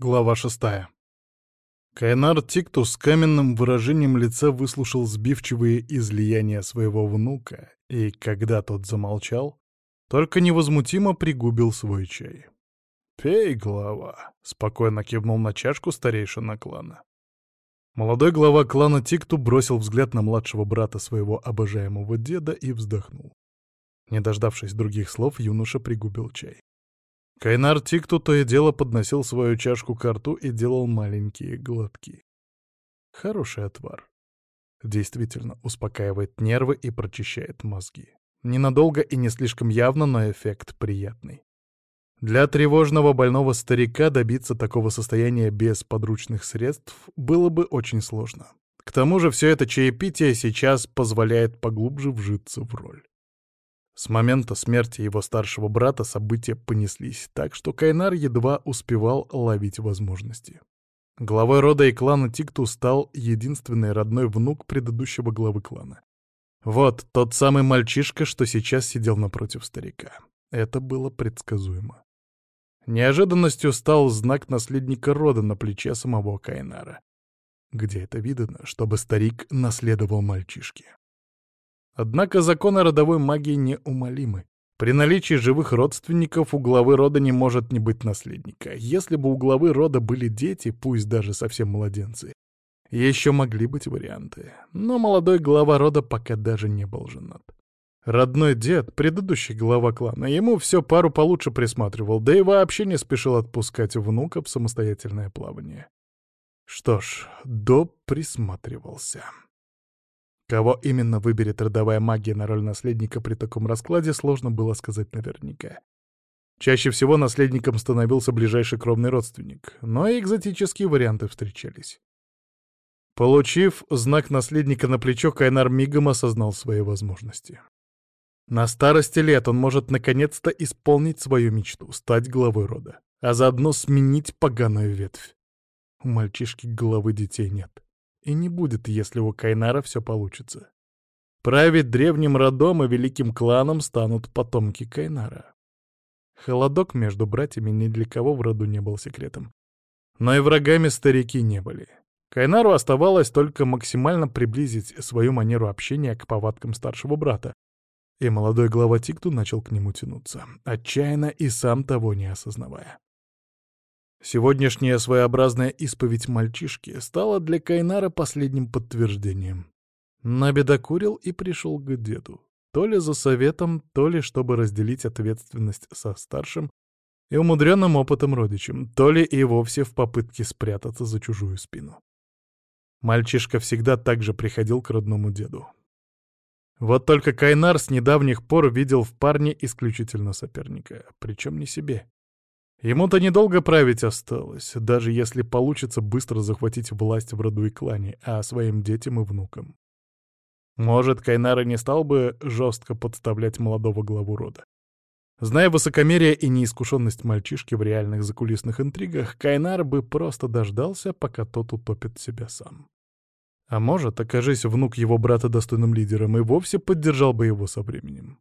Глава шестая. Кайнар Тикту с каменным выражением лица выслушал сбивчивые излияния своего внука, и, когда тот замолчал, только невозмутимо пригубил свой чай. «Пей, глава», — спокойно кивнул на чашку старейшина клана. Молодой глава клана Тикту бросил взгляд на младшего брата своего обожаемого деда и вздохнул. Не дождавшись других слов, юноша пригубил чай. Кайнар Тикту то и дело подносил свою чашку к рту и делал маленькие глотки. Хороший отвар. Действительно успокаивает нервы и прочищает мозги. Ненадолго и не слишком явно, но эффект приятный. Для тревожного больного старика добиться такого состояния без подручных средств было бы очень сложно. К тому же все это чаепитие сейчас позволяет поглубже вжиться в роль. С момента смерти его старшего брата события понеслись так, что Кайнар едва успевал ловить возможности. Главой рода и клана Тикту стал единственный родной внук предыдущего главы клана. Вот тот самый мальчишка, что сейчас сидел напротив старика. Это было предсказуемо. Неожиданностью стал знак наследника рода на плече самого Кайнара. Где это видно, чтобы старик наследовал мальчишке? Однако законы родовой магии неумолимы. При наличии живых родственников у главы рода не может не быть наследника. Если бы у главы рода были дети, пусть даже совсем младенцы, еще могли быть варианты. Но молодой глава рода пока даже не был женат. Родной дед, предыдущий глава клана, ему все пару получше присматривал, да и вообще не спешил отпускать внука в самостоятельное плавание. Что ж, до присматривался. Кого именно выберет родовая магия на роль наследника при таком раскладе, сложно было сказать наверняка. Чаще всего наследником становился ближайший кровный родственник, но и экзотические варианты встречались. Получив знак наследника на плечо, Кайнар мигом осознал свои возможности. На старости лет он может наконец-то исполнить свою мечту — стать главой рода, а заодно сменить поганую ветвь. У мальчишки головы детей нет. И не будет, если у Кайнара все получится. Править древним родом и великим кланом станут потомки Кайнара. Холодок между братьями ни для кого в роду не был секретом. Но и врагами старики не были. Кайнару оставалось только максимально приблизить свою манеру общения к повадкам старшего брата, и молодой глава Тикту начал к нему тянуться, отчаянно и сам того не осознавая. Сегодняшняя своеобразная исповедь мальчишки стала для Кайнара последним подтверждением. Набедокурил и пришел к деду. То ли за советом, то ли чтобы разделить ответственность со старшим и умудренным опытом родичем, то ли и вовсе в попытке спрятаться за чужую спину. Мальчишка всегда так же приходил к родному деду. Вот только Кайнар с недавних пор видел в парне исключительно соперника, причем не себе. Ему-то недолго править осталось, даже если получится быстро захватить власть в роду и клане, а своим детям и внукам. Может, Кайнара не стал бы жестко подставлять молодого главу рода. Зная высокомерие и неискушенность мальчишки в реальных закулисных интригах, Кайнар бы просто дождался, пока тот утопит себя сам. А может, окажись внук его брата достойным лидером, и вовсе поддержал бы его со временем.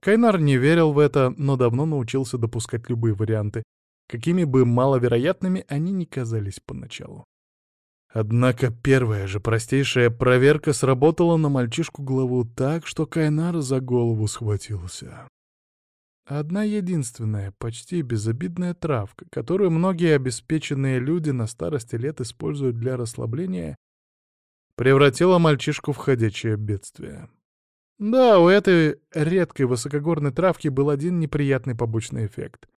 Кайнар не верил в это, но давно научился допускать любые варианты, какими бы маловероятными они ни казались поначалу. Однако первая же простейшая проверка сработала на мальчишку главу так, что Кайнар за голову схватился. Одна единственная, почти безобидная травка, которую многие обеспеченные люди на старости лет используют для расслабления, превратила мальчишку в ходячее бедствие. Да, у этой редкой высокогорной травки был один неприятный побочный эффект.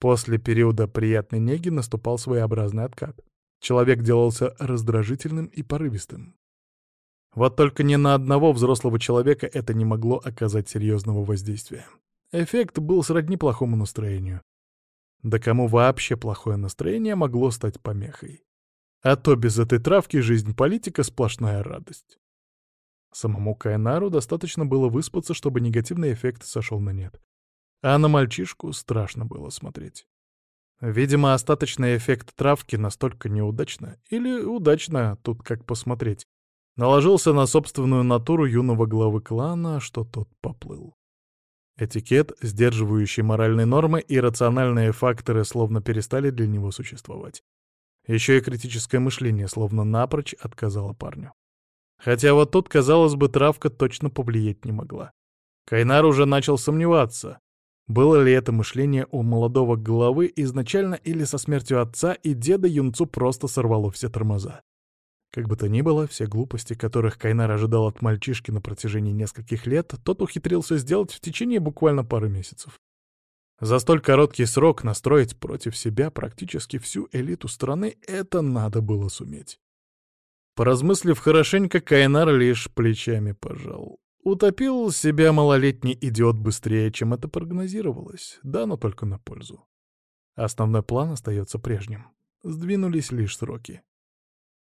После периода приятной неги наступал своеобразный откат. Человек делался раздражительным и порывистым. Вот только ни на одного взрослого человека это не могло оказать серьезного воздействия. Эффект был сродни плохому настроению. Да кому вообще плохое настроение могло стать помехой? А то без этой травки жизнь политика — сплошная радость. Самому Кайнару достаточно было выспаться, чтобы негативный эффект сошел на нет. А на мальчишку страшно было смотреть. Видимо, остаточный эффект травки настолько неудачно, или удачно, тут как посмотреть, наложился на собственную натуру юного главы клана, что тот поплыл. Этикет, сдерживающий моральные нормы и рациональные факторы словно перестали для него существовать. Еще и критическое мышление словно напрочь отказало парню. Хотя вот тут, казалось бы, травка точно повлиять не могла. Кайнар уже начал сомневаться, было ли это мышление у молодого головы изначально или со смертью отца и деда юнцу просто сорвало все тормоза. Как бы то ни было, все глупости, которых Кайнар ожидал от мальчишки на протяжении нескольких лет, тот ухитрился сделать в течение буквально пары месяцев. За столь короткий срок настроить против себя практически всю элиту страны — это надо было суметь. Поразмыслив хорошенько, Кайнар лишь плечами пожал. Утопил себя малолетний идиот быстрее, чем это прогнозировалось, да, но только на пользу. Основной план остается прежним. Сдвинулись лишь сроки.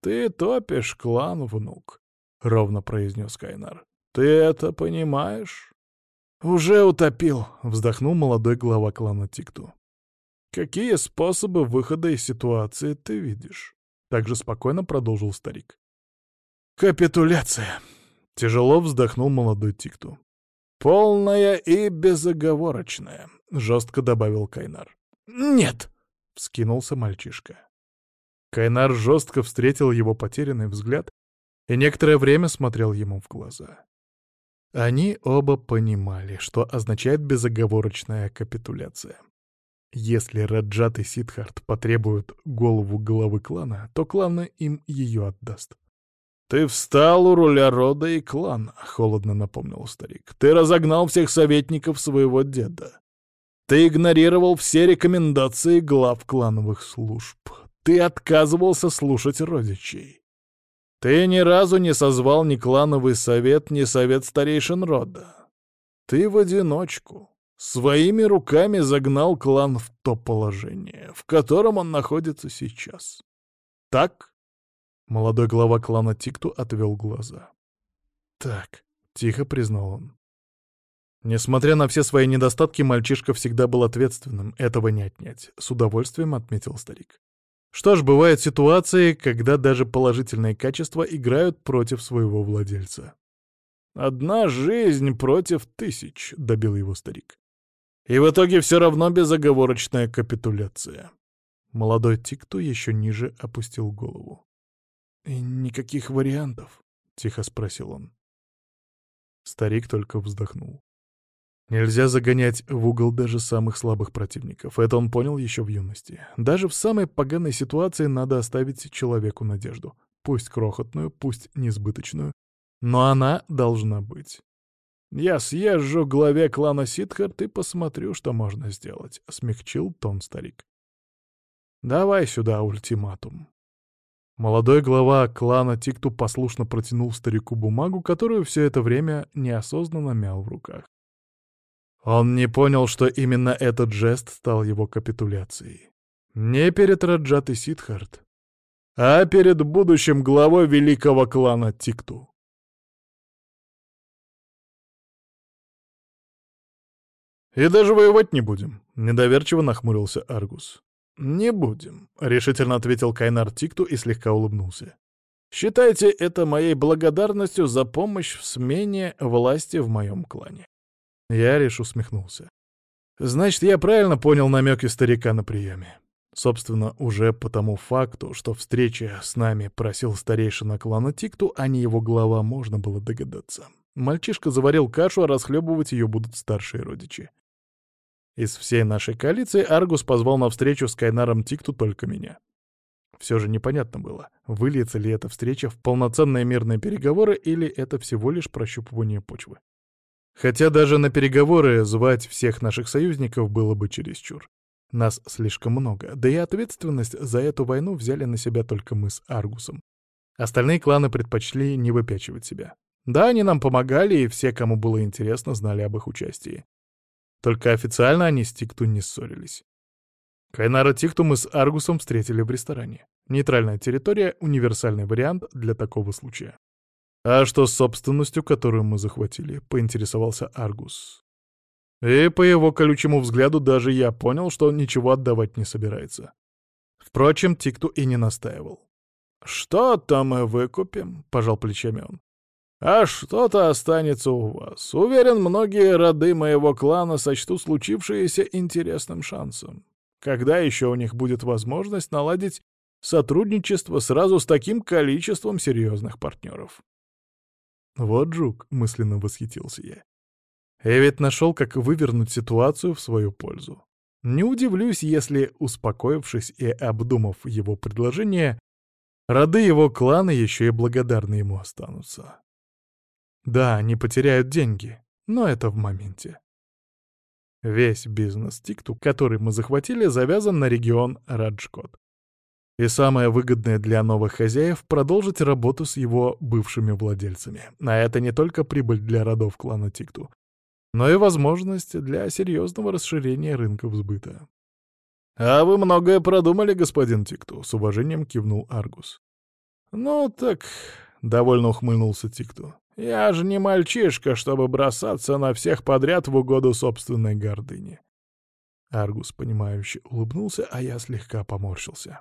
«Ты топишь клан, внук», — ровно произнес Кайнар. «Ты это понимаешь?» «Уже утопил», — вздохнул молодой глава клана Тикту. «Какие способы выхода из ситуации ты видишь?» Также спокойно продолжил старик. «Капитуляция», — тяжело вздохнул молодой Тикту. «Полная и безоговорочная», — жестко добавил Кайнар. «Нет», — вскинулся мальчишка. Кайнар жестко встретил его потерянный взгляд и некоторое время смотрел ему в глаза. Они оба понимали, что означает безоговорочная капитуляция. Если Раджат и Сидхарт потребуют голову главы клана, то клан им ее отдаст. «Ты встал у руля рода и клана», — холодно напомнил старик. «Ты разогнал всех советников своего деда. Ты игнорировал все рекомендации глав клановых служб. Ты отказывался слушать родичей. Ты ни разу не созвал ни клановый совет, ни совет старейшин рода. Ты в одиночку, своими руками загнал клан в то положение, в котором он находится сейчас. Так?» Молодой глава клана Тикту отвел глаза. «Так», — тихо признал он. Несмотря на все свои недостатки, мальчишка всегда был ответственным, этого не отнять, с удовольствием отметил старик. Что ж, бывают ситуации, когда даже положительные качества играют против своего владельца. «Одна жизнь против тысяч», — добил его старик. «И в итоге все равно безоговорочная капитуляция». Молодой Тикту еще ниже опустил голову. «И никаких вариантов?» — тихо спросил он. Старик только вздохнул. Нельзя загонять в угол даже самых слабых противников. Это он понял еще в юности. Даже в самой поганой ситуации надо оставить человеку надежду. Пусть крохотную, пусть несбыточную, но она должна быть. «Я съезжу к главе клана Ситхарт и посмотрю, что можно сделать», — смягчил тон старик. «Давай сюда ультиматум». Молодой глава клана Тикту послушно протянул старику бумагу, которую все это время неосознанно мял в руках. Он не понял, что именно этот жест стал его капитуляцией. Не перед Раджатой Сидхарт, а перед будущим главой великого клана Тикту. «И даже воевать не будем», — недоверчиво нахмурился Аргус. «Не будем», — решительно ответил Кайнар Тикту и слегка улыбнулся. «Считайте это моей благодарностью за помощь в смене власти в моем клане». Я лишь усмехнулся. Значит, я правильно понял намеки старика на приеме. Собственно, уже по тому факту, что встреча с нами просил старейшина клана Тикту, а не его глава, можно было догадаться. Мальчишка заварил кашу, а расхлебывать ее будут старшие родичи. Из всей нашей коалиции Аргус позвал на встречу с Кайнаром Тикту только меня. Все же непонятно было, выльется ли эта встреча в полноценные мирные переговоры или это всего лишь прощупывание почвы. Хотя даже на переговоры звать всех наших союзников было бы чересчур. Нас слишком много, да и ответственность за эту войну взяли на себя только мы с Аргусом. Остальные кланы предпочли не выпячивать себя. Да, они нам помогали, и все, кому было интересно, знали об их участии. Только официально они с Тикту не ссорились. Кайнара Тикту мы с Аргусом встретили в ресторане. Нейтральная территория — универсальный вариант для такого случая. «А что с собственностью, которую мы захватили?» — поинтересовался Аргус. И по его колючему взгляду даже я понял, что он ничего отдавать не собирается. Впрочем, Тикту и не настаивал. «Что-то мы выкупим», — пожал плечами он. А что-то останется у вас. Уверен, многие роды моего клана сочтут случившееся интересным шансом. Когда еще у них будет возможность наладить сотрудничество сразу с таким количеством серьезных партнеров? Вот жук, мысленно восхитился я. Я ведь нашел, как вывернуть ситуацию в свою пользу. Не удивлюсь, если, успокоившись и обдумав его предложение, роды его клана еще и благодарны ему останутся. Да, они потеряют деньги, но это в моменте. Весь бизнес Тикту, который мы захватили, завязан на регион Раджкот. И самое выгодное для новых хозяев — продолжить работу с его бывшими владельцами. А это не только прибыль для родов клана Тикту, но и возможность для серьезного расширения рынков сбыта. «А вы многое продумали, господин Тикту», — с уважением кивнул Аргус. «Ну так...» — довольно ухмыльнулся Тикту. Я же не мальчишка, чтобы бросаться на всех подряд в угоду собственной гордыне. Аргус, понимающе улыбнулся, а я слегка поморщился.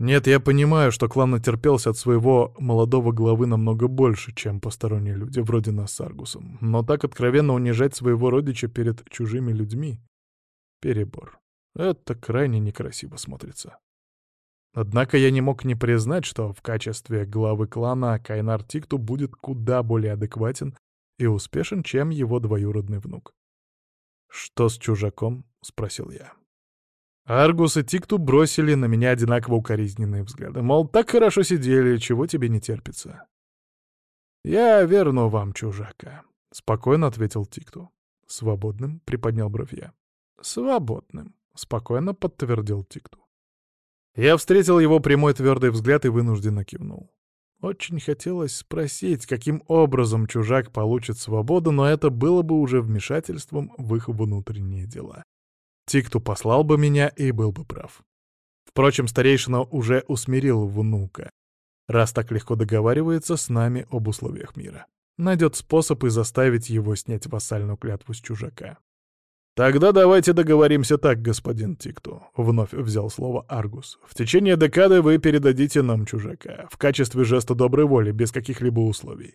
Нет, я понимаю, что клан натерпелся от своего молодого главы намного больше, чем посторонние люди, вроде нас с Аргусом. Но так откровенно унижать своего родича перед чужими людьми — перебор. Это крайне некрасиво смотрится. Однако я не мог не признать, что в качестве главы клана Кайнар Тикту будет куда более адекватен и успешен, чем его двоюродный внук. «Что с чужаком?» — спросил я. Аргус и Тикту бросили на меня одинаково укоризненные взгляды. Мол, так хорошо сидели, чего тебе не терпится. «Я верну вам чужака», — спокойно ответил Тикту. «Свободным?» — приподнял бровь я. «Свободным», — спокойно подтвердил Тикту. Я встретил его прямой твердый взгляд и вынужденно кивнул. Очень хотелось спросить, каким образом чужак получит свободу, но это было бы уже вмешательством в их внутренние дела. Тикту послал бы меня и был бы прав. Впрочем, старейшина уже усмирил внука, раз так легко договаривается с нами об условиях мира. Найдет способ и заставить его снять вассальную клятву с чужака. «Тогда давайте договоримся так, господин Тикту», — вновь взял слово Аргус. «В течение декады вы передадите нам чужака, в качестве жеста доброй воли, без каких-либо условий.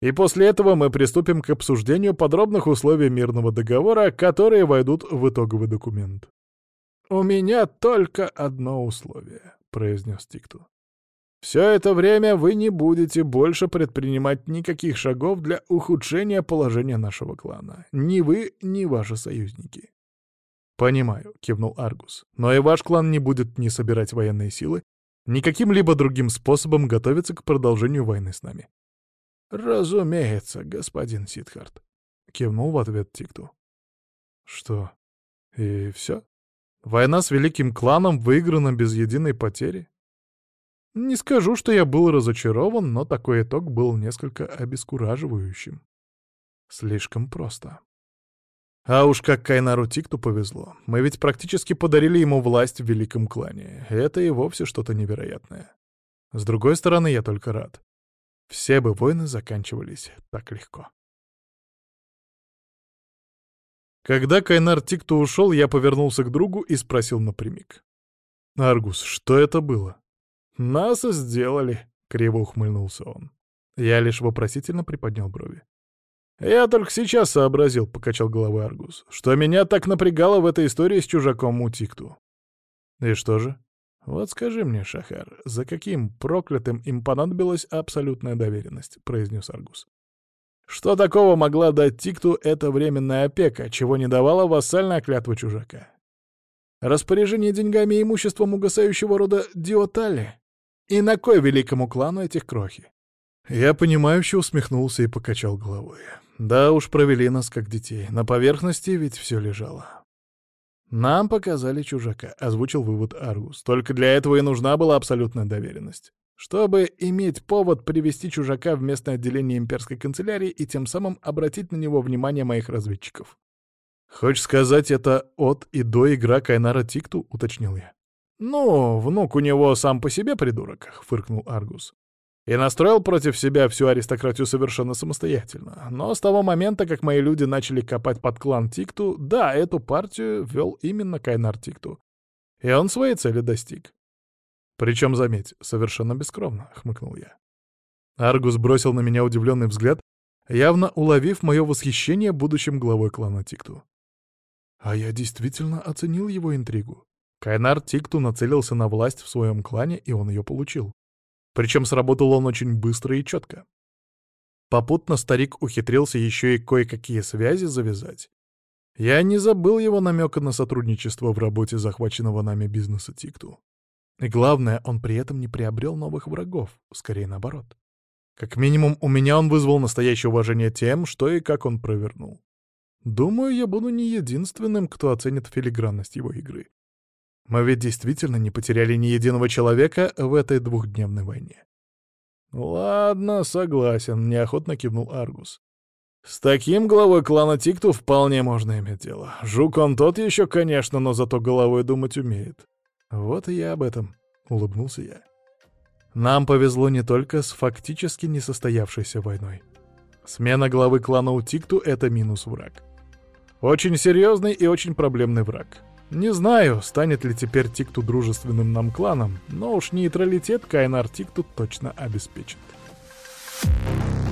И после этого мы приступим к обсуждению подробных условий мирного договора, которые войдут в итоговый документ». «У меня только одно условие», — произнес Тикту. Все это время вы не будете больше предпринимать никаких шагов для ухудшения положения нашего клана. Ни вы, ни ваши союзники. «Понимаю», — кивнул Аргус. «Но и ваш клан не будет ни собирать военные силы, ни каким-либо другим способом готовиться к продолжению войны с нами». «Разумеется, господин Сидхарт», — кивнул в ответ Тикту. «Что? И все? Война с великим кланом выиграна без единой потери? Не скажу, что я был разочарован, но такой итог был несколько обескураживающим. Слишком просто. А уж как Кайнару Тикту повезло. Мы ведь практически подарили ему власть в великом клане. Это и вовсе что-то невероятное. С другой стороны, я только рад. Все бы войны заканчивались так легко. Когда Кайнар Тикту ушел, я повернулся к другу и спросил напрямик. «Аргус, что это было?» «Нас сделали», — криво ухмыльнулся он. Я лишь вопросительно приподнял брови. «Я только сейчас сообразил», — покачал головой Аргус, «что меня так напрягало в этой истории с чужаком Мутикту». «И что же?» «Вот скажи мне, Шахар, за каким проклятым им понадобилась абсолютная доверенность?» — произнес Аргус. «Что такого могла дать Тикту эта временная опека, чего не давала вассальная клятва чужака?» «Распоряжение деньгами и имуществом угасающего рода Диотали?» И на кой великому клану этих крохи? Я понимающе усмехнулся и покачал головой. Да уж провели нас как детей. На поверхности ведь все лежало. Нам показали чужака, озвучил вывод Аргус. Только для этого и нужна была абсолютная доверенность. Чтобы иметь повод привести чужака в местное отделение имперской канцелярии и тем самым обратить на него внимание моих разведчиков. «Хочешь сказать, это от и до игра Кайнара Тикту?» — уточнил я. «Ну, внук у него сам по себе придурок», — фыркнул Аргус. «И настроил против себя всю аристократию совершенно самостоятельно. Но с того момента, как мои люди начали копать под клан Тикту, да, эту партию вел именно Кайнар Тикту. И он своей цели достиг. Причем, заметь, совершенно бескровно», — хмыкнул я. Аргус бросил на меня удивленный взгляд, явно уловив мое восхищение будущим главой клана Тикту. А я действительно оценил его интригу. Кайнар Тикту нацелился на власть в своем клане, и он ее получил. Причем сработал он очень быстро и четко. Попутно старик ухитрился еще и кое-какие связи завязать. Я не забыл его намека на сотрудничество в работе захваченного нами бизнеса Тикту. И главное, он при этом не приобрел новых врагов, скорее наоборот. Как минимум, у меня он вызвал настоящее уважение тем, что и как он провернул. Думаю, я буду не единственным, кто оценит филигранность его игры. Мы ведь действительно не потеряли ни единого человека в этой двухдневной войне. «Ладно, согласен», — неохотно кивнул Аргус. «С таким главой клана Тикту вполне можно иметь дело. Жук он тот еще, конечно, но зато головой думать умеет». «Вот и я об этом», — улыбнулся я. Нам повезло не только с фактически несостоявшейся войной. Смена главы клана у Тикту — это минус враг. Очень серьезный и очень проблемный враг. Не знаю, станет ли теперь Тикту дружественным нам кланом, но уж нейтралитет Кайнар Тикту точно обеспечит. Thank